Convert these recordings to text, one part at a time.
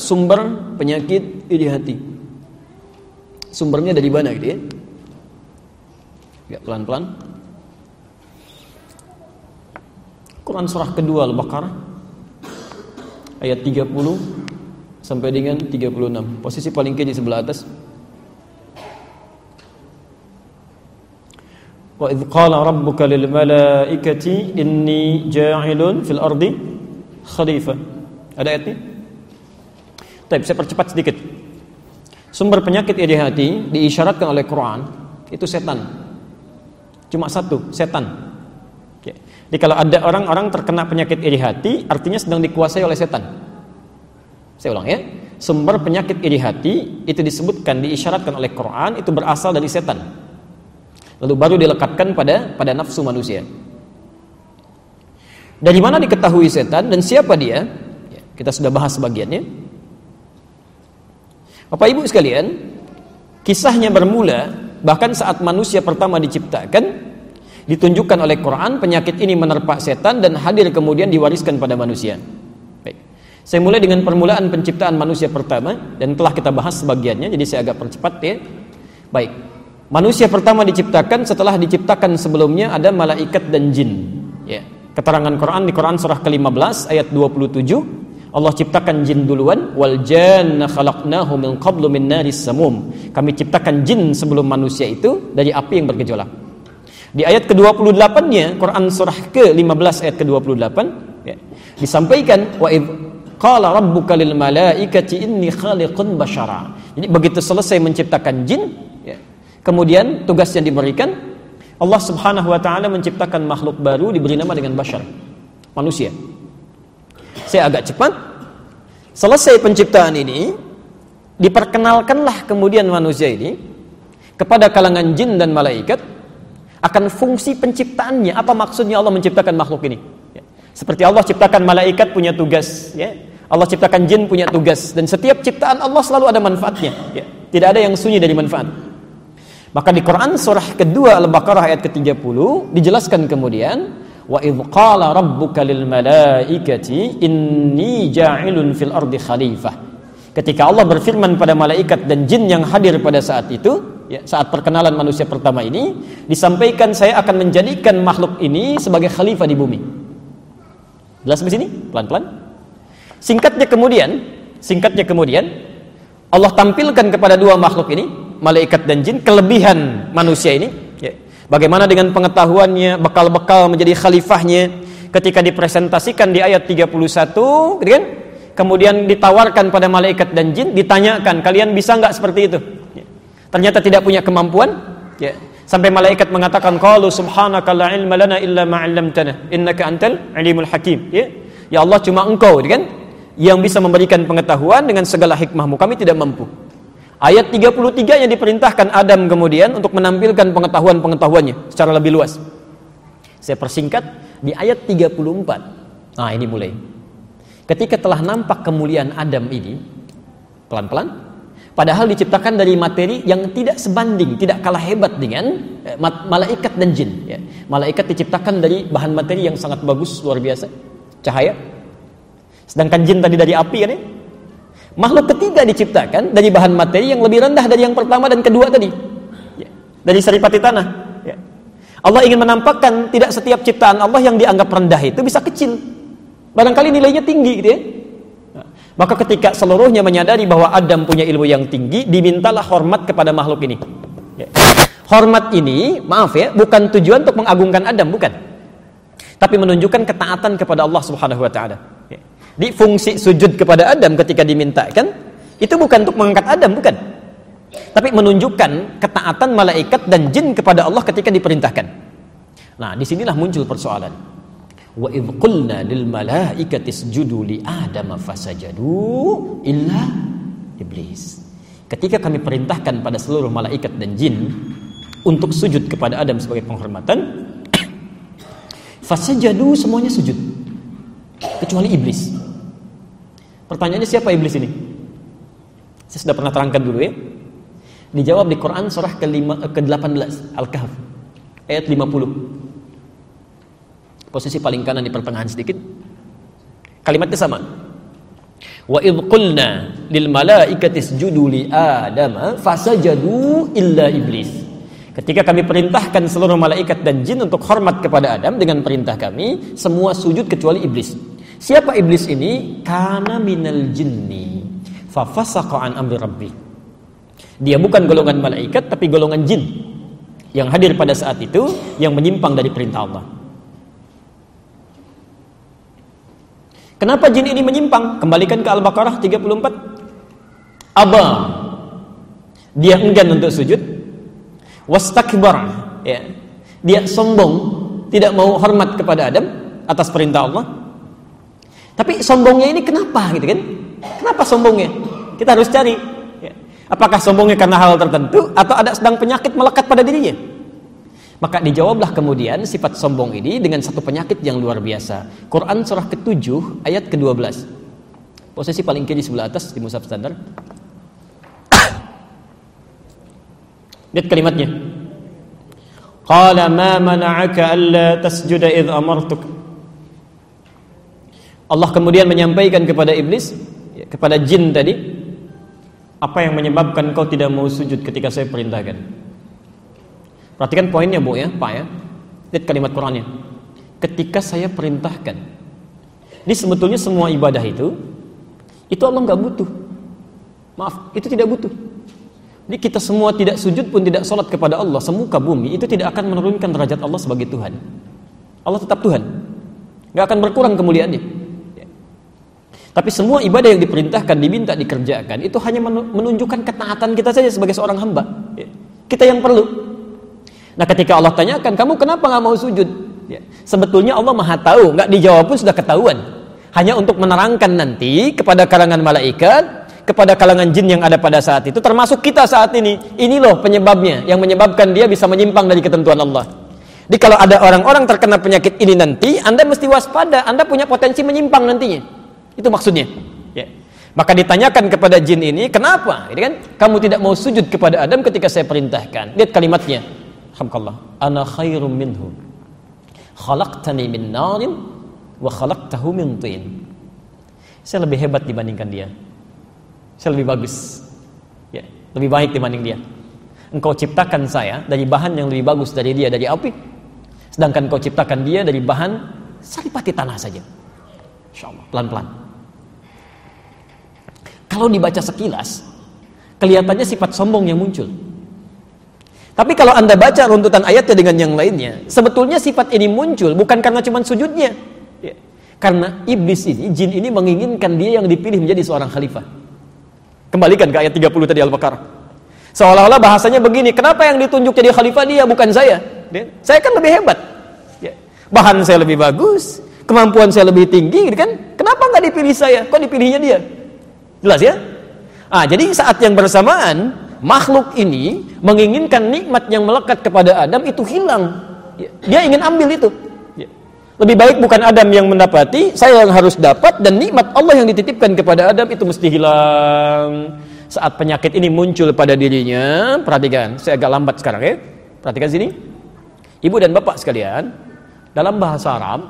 sumber penyakit iri hati. Sumbernya dari mana gitu ya? Pelan-pelan. Quran surah kedua Al-Baqarah ayat 30 sampai dengan 36. Posisi paling kiri sebelah atas. Wa idh qala rabbuka lil malaikati inni ja'ilun fil ardi khalifah. Ada ayat Baik, saya percepat sedikit. Sumber penyakit iri hati diisyaratkan oleh Quran itu setan. Cuma satu, setan. Jadi kalau ada orang-orang terkena penyakit iri hati, artinya sedang dikuasai oleh setan. Saya ulang ya. Sumber penyakit iri hati itu disebutkan, diisyaratkan oleh Quran itu berasal dari setan. Lalu baru dilekatkan pada pada nafsu manusia. Dari mana diketahui setan dan siapa dia? Ya, kita sudah bahas sebagiannya. Bapak Ibu sekalian, kisahnya bermula bahkan saat manusia pertama diciptakan ditunjukkan oleh Quran penyakit ini menerpa setan dan hadir kemudian diwariskan pada manusia. Baik. Saya mulai dengan permulaan penciptaan manusia pertama dan telah kita bahas sebagiannya jadi saya agak percepat ya. Baik. Manusia pertama diciptakan setelah diciptakan sebelumnya ada malaikat dan jin. Ya. Keterangan Quran di Quran surah ke-15 ayat 27 Allah ciptakan jin duluan wal janna khalaqnahu min qablu min naris samum. Kami ciptakan jin sebelum manusia itu dari api yang bergejolak. Di ayat ke-28-nya Quran surah ke-15 ayat ke-28 ya, disampaikan wa id qala rabbuka lil malaikati inni khaliqun basyara. Jadi begitu selesai menciptakan jin ya, kemudian tugas yang diberikan Allah Subhanahu wa taala menciptakan makhluk baru diberi nama dengan bashar, manusia. Saya agak cepat. Selesai penciptaan ini diperkenalkanlah kemudian manusia ini kepada kalangan jin dan malaikat akan fungsi penciptaannya. Apa maksudnya Allah menciptakan makhluk ini? Ya. Seperti Allah ciptakan malaikat punya tugas, ya. Allah ciptakan jin punya tugas dan setiap ciptaan Allah selalu ada manfaatnya. Ya. Tidak ada yang sunyi dari manfaat. Maka di Quran surah kedua Al-Baqarah ayat ke-30 dijelaskan kemudian wa idh qala rabbuka lil malaikati inni ja'ilun fil ardi khalifah. Ketika Allah berfirman pada malaikat dan jin yang hadir pada saat itu, ya, saat perkenalan manusia pertama ini disampaikan saya akan menjadikan makhluk ini sebagai khalifah di bumi. Jelas di sini? Pelan-pelan. Singkatnya kemudian, singkatnya kemudian Allah tampilkan kepada dua makhluk ini, malaikat dan jin, kelebihan manusia ini. Ya. Bagaimana dengan pengetahuannya, bekal-bekal menjadi khalifahnya ketika dipresentasikan di ayat 31, gitu kan? Kemudian ditawarkan pada malaikat dan jin, ditanyakan, kalian bisa nggak seperti itu? ternyata tidak punya kemampuan ya sampai malaikat mengatakan qalu subhanaka la ilma lana illa ma 'allamtana innaka antal alimul hakim ya ya Allah cuma engkau kan yang bisa memberikan pengetahuan dengan segala hikmahmu kami tidak mampu ayat 33 yang diperintahkan Adam kemudian untuk menampilkan pengetahuan-pengetahuannya secara lebih luas saya persingkat di ayat 34 nah ini mulai ketika telah nampak kemuliaan Adam ini pelan-pelan Padahal diciptakan dari materi yang tidak sebanding, tidak kalah hebat dengan eh, malaikat dan jin. Ya. Malaikat diciptakan dari bahan materi yang sangat bagus, luar biasa, cahaya. Sedangkan jin tadi dari api kan ya. Makhluk ketiga diciptakan dari bahan materi yang lebih rendah dari yang pertama dan kedua tadi. Ya. Dari seripati tanah. Ya. Allah ingin menampakkan tidak setiap ciptaan Allah yang dianggap rendah itu bisa kecil. Barangkali nilainya tinggi gitu ya. Maka ketika seluruhnya menyadari bahwa Adam punya ilmu yang tinggi, dimintalah hormat kepada makhluk ini. Ya. Hormat ini, maaf ya, bukan tujuan untuk mengagungkan Adam, bukan. Tapi menunjukkan ketaatan kepada Allah Subhanahu wa taala. Di fungsi sujud kepada Adam ketika dimintakan, itu bukan untuk mengangkat Adam, bukan. Tapi menunjukkan ketaatan malaikat dan jin kepada Allah ketika diperintahkan. Nah, di sinilah muncul persoalan wa idh qulna lil malaikati isjudu li adama fasajadu illa iblis ketika kami perintahkan pada seluruh malaikat dan jin untuk sujud kepada Adam sebagai penghormatan fasajadu semuanya sujud kecuali iblis pertanyaannya siapa iblis ini? Saya sudah pernah terangkan dulu ya. Dijawab di Quran surah ke-18 Al-Kahf ayat 50 posisi paling kanan di pertengahan sedikit. Kalimatnya sama. Wa idh qulna lil malaikati isjudu li Adam fasajadu illa iblis. Ketika kami perintahkan seluruh malaikat dan jin untuk hormat kepada Adam dengan perintah kami, semua sujud kecuali iblis. Siapa iblis ini? Kana minal jinni. Fafasaqa an amri rabbi. Dia bukan golongan malaikat tapi golongan jin yang hadir pada saat itu yang menyimpang dari perintah Allah. Kenapa jin ini menyimpang? Kembalikan ke Al-Baqarah 34. Aba. Dia enggan untuk sujud. Wastakbar. Ya. Dia sombong, tidak mau hormat kepada Adam atas perintah Allah. Tapi sombongnya ini kenapa gitu kan? Kenapa sombongnya? Kita harus cari. Ya. Apakah sombongnya karena hal tertentu atau ada sedang penyakit melekat pada dirinya? Maka dijawablah kemudian sifat sombong ini dengan satu penyakit yang luar biasa. Quran surah ke-7 ayat ke-12. Posisi paling kiri sebelah atas di mushaf standar. Lihat kalimatnya. Qala ma mana'aka alla tasjuda idh amartuk. Allah kemudian menyampaikan kepada iblis, ya, kepada jin tadi, apa yang menyebabkan kau tidak mau sujud ketika saya perintahkan? Perhatikan poinnya Bu ya, Pak ya. Lihat kalimat Qurannya. Ketika saya perintahkan. Ini sebetulnya semua ibadah itu itu Allah nggak butuh. Maaf, itu tidak butuh. Jadi kita semua tidak sujud pun tidak sholat kepada Allah semuka bumi itu tidak akan menurunkan derajat Allah sebagai Tuhan. Allah tetap Tuhan, nggak akan berkurang kemuliaannya. Tapi semua ibadah yang diperintahkan, diminta, dikerjakan itu hanya menunjukkan ketaatan kita saja sebagai seorang hamba. Ya. Kita yang perlu. Nah ketika Allah tanyakan, kamu kenapa nggak mau sujud? Ya. Sebetulnya Allah maha tahu, nggak dijawab pun sudah ketahuan. Hanya untuk menerangkan nanti kepada kalangan malaikat, kepada kalangan jin yang ada pada saat itu, termasuk kita saat ini. Ini loh penyebabnya, yang menyebabkan dia bisa menyimpang dari ketentuan Allah. Jadi kalau ada orang-orang terkena penyakit ini nanti, Anda mesti waspada, Anda punya potensi menyimpang nantinya. Itu maksudnya. Ya. Maka ditanyakan kepada jin ini, kenapa? Ini kan kamu tidak mau sujud kepada Adam ketika saya perintahkan. Lihat kalimatnya Alhamdulillah. Ana khairum minhu. Khalaqtani min narin wa khalaqtahu min tin. Saya lebih hebat dibandingkan dia. Saya lebih bagus. Ya, lebih baik dibanding dia. Engkau ciptakan saya dari bahan yang lebih bagus dari dia dari api. Sedangkan engkau ciptakan dia dari bahan saripati tanah saja. Insyaallah, pelan-pelan. Kalau dibaca sekilas, kelihatannya sifat sombong yang muncul. Tapi kalau anda baca runtutan ayatnya dengan yang lainnya, sebetulnya sifat ini muncul bukan karena cuma sujudnya. Ya. Karena iblis ini, jin ini menginginkan dia yang dipilih menjadi seorang khalifah. Kembalikan ke ayat 30 tadi Al-Baqarah. Seolah-olah bahasanya begini, kenapa yang ditunjuk jadi khalifah dia bukan saya? Ya. Saya kan lebih hebat. Ya. Bahan saya lebih bagus, kemampuan saya lebih tinggi, gitu kan? Kenapa nggak dipilih saya? Kok dipilihnya dia? Jelas ya? Ah, jadi saat yang bersamaan makhluk ini menginginkan nikmat yang melekat kepada Adam itu hilang. Dia ingin ambil itu. Lebih baik bukan Adam yang mendapati, saya yang harus dapat dan nikmat Allah yang dititipkan kepada Adam itu mesti hilang. Saat penyakit ini muncul pada dirinya, perhatikan, saya agak lambat sekarang ya. Perhatikan sini. Ibu dan bapak sekalian, dalam bahasa Arab,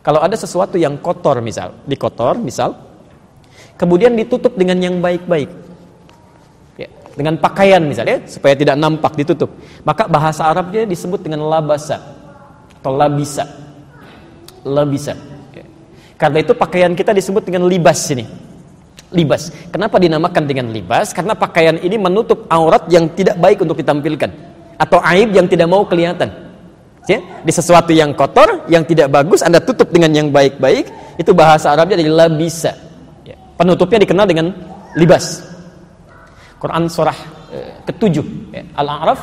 kalau ada sesuatu yang kotor misal, dikotor misal, kemudian ditutup dengan yang baik-baik. Dengan pakaian misalnya supaya tidak nampak ditutup. Maka bahasa Arabnya disebut dengan labasa atau labisa. Labisa. Karena itu pakaian kita disebut dengan libas ini. Libas. Kenapa dinamakan dengan libas? Karena pakaian ini menutup aurat yang tidak baik untuk ditampilkan. Atau aib yang tidak mau kelihatan. Ya di sesuatu yang kotor yang tidak bagus anda tutup dengan yang baik-baik itu bahasa Arabnya dari labisa. ya. Penutupnya dikenal dengan libas Quran surah eh, ketujuh ya, Al-A'raf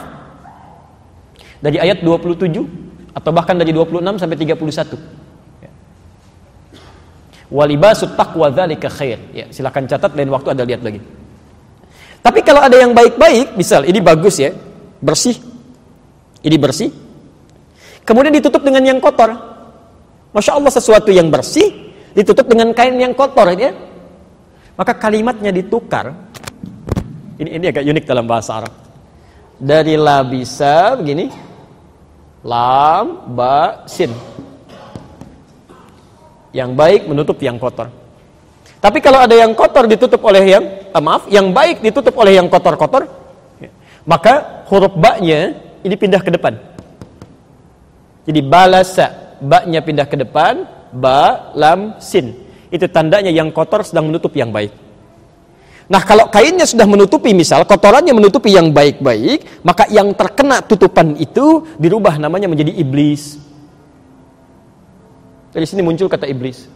dari ayat 27 atau bahkan dari 26 sampai 31. Ya. Walibasut taqwa dzalika khair. Ya, silakan catat lain waktu Anda lihat lagi. Tapi kalau ada yang baik-baik, misal ini bagus ya, bersih. Ini bersih. Kemudian ditutup dengan yang kotor. Masya Allah sesuatu yang bersih ditutup dengan kain yang kotor ya. Maka kalimatnya ditukar ini ini agak unik dalam bahasa Arab. Dari la bisa begini. Lam, ba, sin. Yang baik menutup yang kotor. Tapi kalau ada yang kotor ditutup oleh yang eh, maaf, yang baik ditutup oleh yang kotor-kotor, ya, maka huruf ba-nya ini pindah ke depan. Jadi balasa, ba-nya pindah ke depan, ba, lam, sin. Itu tandanya yang kotor sedang menutup yang baik. Nah, kalau kainnya sudah menutupi misal kotorannya menutupi yang baik-baik, maka yang terkena tutupan itu dirubah namanya menjadi iblis. Dari sini muncul kata iblis.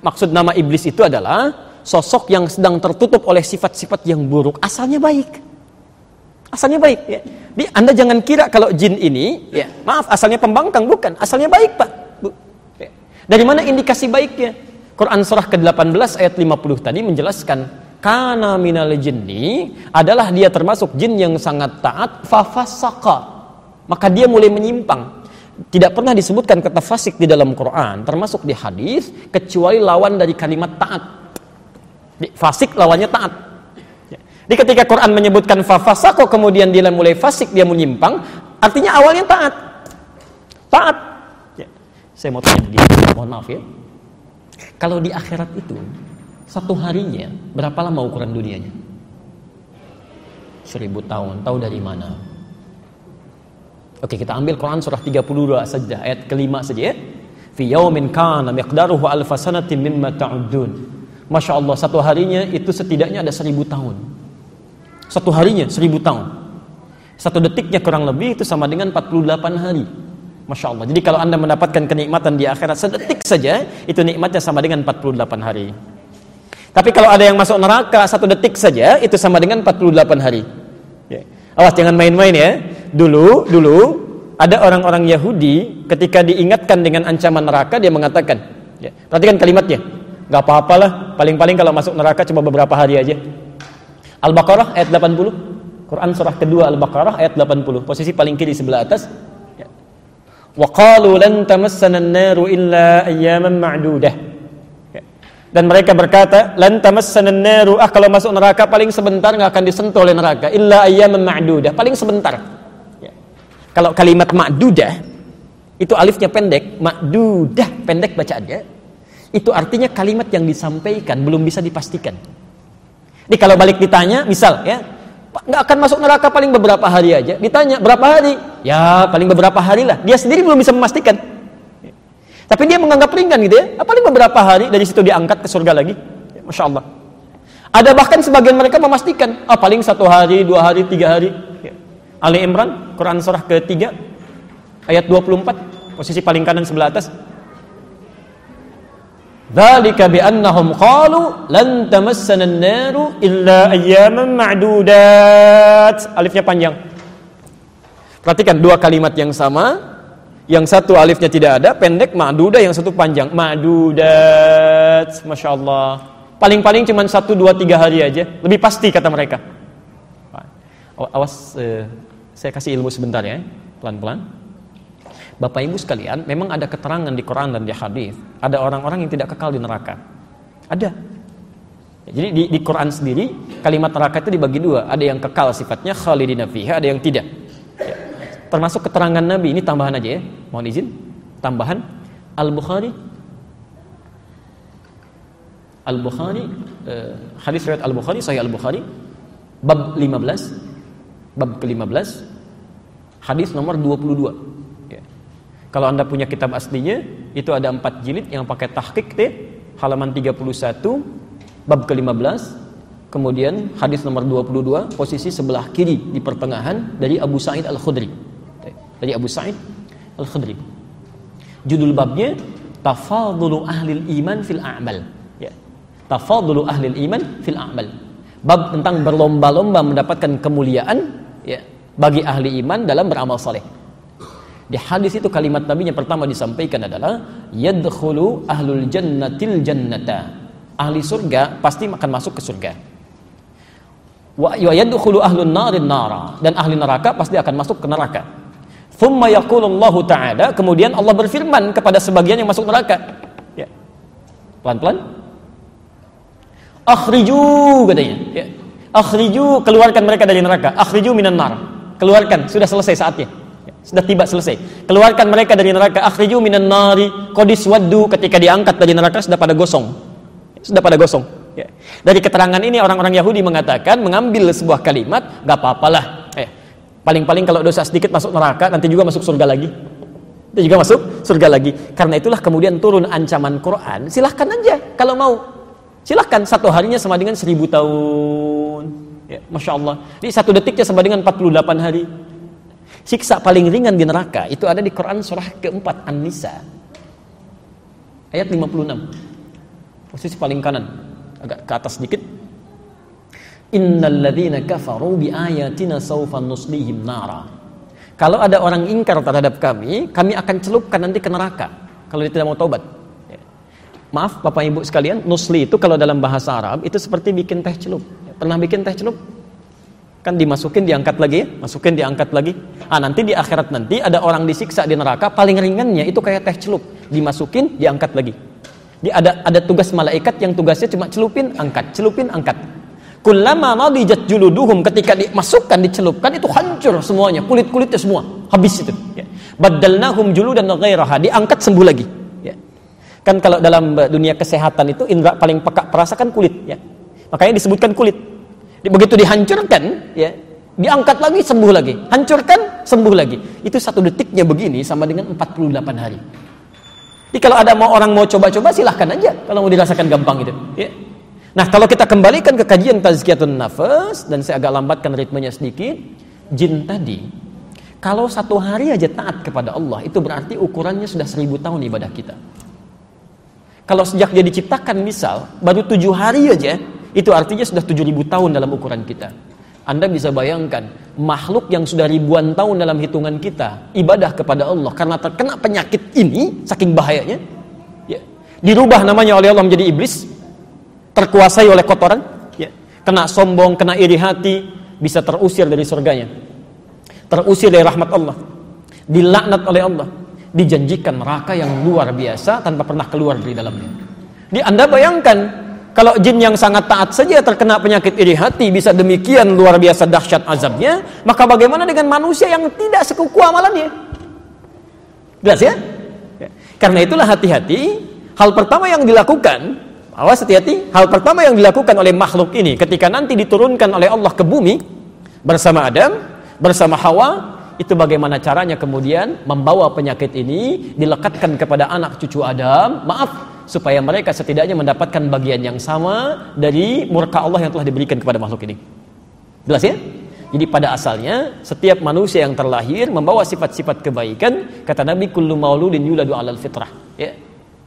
Maksud nama iblis itu adalah sosok yang sedang tertutup oleh sifat-sifat yang buruk, asalnya baik. Asalnya baik ya. Anda jangan kira kalau jin ini ya, maaf asalnya pembangkang bukan, asalnya baik, Pak. Dari mana indikasi baiknya? Quran surah ke-18 ayat 50 tadi menjelaskan kana minal jinni adalah dia termasuk jin yang sangat taat fafasaka maka dia mulai menyimpang tidak pernah disebutkan kata fasik di dalam Quran, termasuk di hadis, kecuali lawan dari kalimat taat. Fasik lawannya taat. Jadi ketika Quran menyebutkan fafasako kemudian dia mulai fasik, dia menyimpang, artinya awalnya taat. Taat. Ya. Saya mau tanya begini, mohon maaf ya. Kalau di akhirat itu, satu harinya berapa lama ukuran dunianya? Seribu tahun, tahu dari mana? Oke, kita ambil Quran surah 32 saja, ayat kelima saja ya. Fi yaumin kana miqdaruhu alf sanatin mimma ta'udun. Masya Allah, satu harinya itu setidaknya ada seribu tahun. Satu harinya seribu tahun. Satu detiknya kurang lebih itu sama dengan 48 hari. Masya Allah. Jadi kalau anda mendapatkan kenikmatan di akhirat sedetik saja, itu nikmatnya sama dengan 48 hari. Tapi kalau ada yang masuk neraka satu detik saja, itu sama dengan 48 hari. Ya. Awas jangan main-main ya. Dulu, dulu ada orang-orang Yahudi ketika diingatkan dengan ancaman neraka dia mengatakan, ya, perhatikan kalimatnya, nggak apa-apalah, paling-paling kalau masuk neraka cuma beberapa hari aja. Al-Baqarah ayat 80, Quran surah kedua Al-Baqarah ayat 80, posisi paling kiri sebelah atas. Qalu lan tamassana an-naru illa ayyaman ma'dudah. Dan mereka berkata, "Lan tamassana naru ah kalau masuk neraka paling sebentar nggak akan disentuh oleh neraka illa ayyaman ma'dudah, paling sebentar." Ya. Kalau kalimat ma'dudah itu alifnya pendek, ma'dudah pendek bacaannya. Itu artinya kalimat yang disampaikan belum bisa dipastikan. Jadi kalau balik ditanya, misal ya, nggak akan masuk neraka paling beberapa hari aja. Ditanya berapa hari? Ya paling beberapa hari lah. Dia sendiri belum bisa memastikan. Tapi dia menganggap ringan gitu ya. Paling beberapa hari dari situ diangkat ke surga lagi. Ya, Masya Allah. Ada bahkan sebagian mereka memastikan, ah paling satu hari, dua hari, tiga hari. Ya. Ali Imran, Quran surah ketiga, ayat 24, posisi paling kanan sebelah atas. Dzalika annahum qalu lan tamassana an-naru illa ayyaman ma'dudat. Alifnya panjang. Perhatikan dua kalimat yang sama yang satu alifnya tidak ada, pendek, ma'duda, yang satu panjang. Ma'dudat, Masya Allah. Paling-paling cuma satu, dua, tiga hari aja. Lebih pasti kata mereka. Awas, eh, saya kasih ilmu sebentar ya, pelan-pelan. Bapak Ibu sekalian, memang ada keterangan di Quran dan di hadis. Ada orang-orang yang tidak kekal di neraka. Ada. Jadi di, di Quran sendiri kalimat neraka itu dibagi dua. Ada yang kekal sifatnya khalidina fiha, ada yang tidak termasuk keterangan Nabi ini tambahan aja ya mohon izin tambahan Al Bukhari Al Bukhari uh, hadis riwayat Al Bukhari Sahih Al Bukhari bab 15 bab ke-15 hadis nomor 22 ya. Kalau anda punya kitab aslinya itu ada empat jilid yang pakai tahqiq deh halaman 31 bab ke-15 kemudian hadis nomor 22 posisi sebelah kiri di pertengahan dari Abu Sa'id Al-Khudri dari Abu Sa'id Al-Khudri. Judul babnya Tafadulu Ahlil Iman fil A'mal. Ya. Tafadulu Ahlil Iman fil A'mal. Bab tentang berlomba-lomba mendapatkan kemuliaan ya, bagi ahli iman dalam beramal saleh. Di hadis itu kalimat Nabi yang pertama disampaikan adalah yadkhulu ahlul jannatil jannata. Ahli surga pasti akan masuk ke surga. Wa yadkhulu ahlun narin nara dan ahli neraka pasti akan masuk ke neraka. Thumma yaqulullahu ta'ala, kemudian Allah berfirman kepada sebagian yang masuk neraka. Ya. Pelan-pelan. Akhriju katanya, ya. Akhriju, keluarkan mereka dari neraka. Akhriju minan nar. Keluarkan, sudah selesai saatnya. Sudah tiba selesai. Keluarkan mereka dari neraka. Akhriju minan nari qadis waddu ketika diangkat dari neraka sudah pada gosong. Sudah pada gosong. Ya. Dari keterangan ini orang-orang Yahudi mengatakan mengambil sebuah kalimat, nggak apa-apalah. Eh, paling-paling kalau dosa sedikit masuk neraka, nanti juga masuk surga lagi. Nanti juga masuk surga lagi. Karena itulah kemudian turun ancaman Quran. Silahkan aja kalau mau. Silahkan satu harinya sama dengan seribu tahun. Ya, Masya Allah. Jadi satu detiknya sama dengan 48 hari. Siksa paling ringan di neraka itu ada di Quran surah keempat An-Nisa. Ayat 56. Posisi paling kanan. Agak ke atas sedikit. Innal ladzina kafaru bi ayatina sawfa nuslihim nara. Kalau ada orang ingkar terhadap kami, kami akan celupkan nanti ke neraka kalau dia tidak mau tobat. Ya. Maaf Bapak Ibu sekalian, nusli itu kalau dalam bahasa Arab itu seperti bikin teh celup. Pernah bikin teh celup? Kan dimasukin diangkat lagi ya? Masukin diangkat lagi. Ah nanti di akhirat nanti ada orang disiksa di neraka paling ringannya itu kayak teh celup. Dimasukin diangkat lagi. Di ada ada tugas malaikat yang tugasnya cuma celupin angkat celupin angkat. Kullama nadijat juluduhum ketika dimasukkan dicelupkan itu hancur semuanya. Kulit kulitnya semua habis itu. Ya. badalnahum juludan ghairaha diangkat sembuh lagi. Ya. kan kalau dalam dunia kesehatan itu indra paling peka perasakan kulit. Ya. Makanya disebutkan kulit begitu dihancurkan ya diangkat lagi sembuh lagi. Hancurkan sembuh lagi. Itu satu detiknya begini sama dengan 48 hari. Jadi kalau ada mau orang mau coba-coba silahkan aja kalau mau dirasakan gampang itu ya. Nah kalau kita kembalikan ke kajian tazkiyatun nafas dan saya agak lambatkan ritmenya sedikit jin tadi kalau satu hari aja taat kepada Allah itu berarti ukurannya sudah seribu tahun ibadah kita. Kalau sejak dia diciptakan misal baru tujuh hari aja itu artinya sudah 7000 tahun dalam ukuran kita. Anda bisa bayangkan makhluk yang sudah ribuan tahun dalam hitungan kita ibadah kepada Allah. Karena terkena penyakit ini saking bahayanya ya, dirubah namanya oleh Allah menjadi iblis terkuasai oleh kotoran ya, kena sombong kena iri hati bisa terusir dari surganya. Terusir dari rahmat Allah. Dilaknat oleh Allah. Dijanjikan neraka yang luar biasa tanpa pernah keluar dari dalamnya. Di Anda bayangkan kalau jin yang sangat taat saja terkena penyakit iri hati bisa demikian luar biasa dahsyat azabnya, maka bagaimana dengan manusia yang tidak sekuku amalannya? Jelas ya? ya. Karena itulah hati-hati. Hal pertama yang dilakukan, awas hati-hati. Hal pertama yang dilakukan oleh makhluk ini ketika nanti diturunkan oleh Allah ke bumi bersama Adam, bersama Hawa, itu bagaimana caranya kemudian membawa penyakit ini dilekatkan kepada anak cucu Adam. Maaf, supaya mereka setidaknya mendapatkan bagian yang sama dari murka Allah yang telah diberikan kepada makhluk ini. Jelas ya? Jadi pada asalnya setiap manusia yang terlahir membawa sifat-sifat kebaikan, kata Nabi kullu mauludin yuladu alal fitrah. Ya.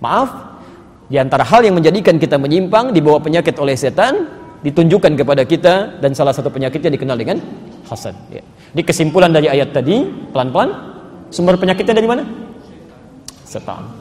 Maaf, di antara hal yang menjadikan kita menyimpang dibawa penyakit oleh setan ditunjukkan kepada kita dan salah satu penyakitnya dikenal dengan hasad. Ya. Di kesimpulan dari ayat tadi, pelan-pelan, sumber penyakitnya dari mana? Setan.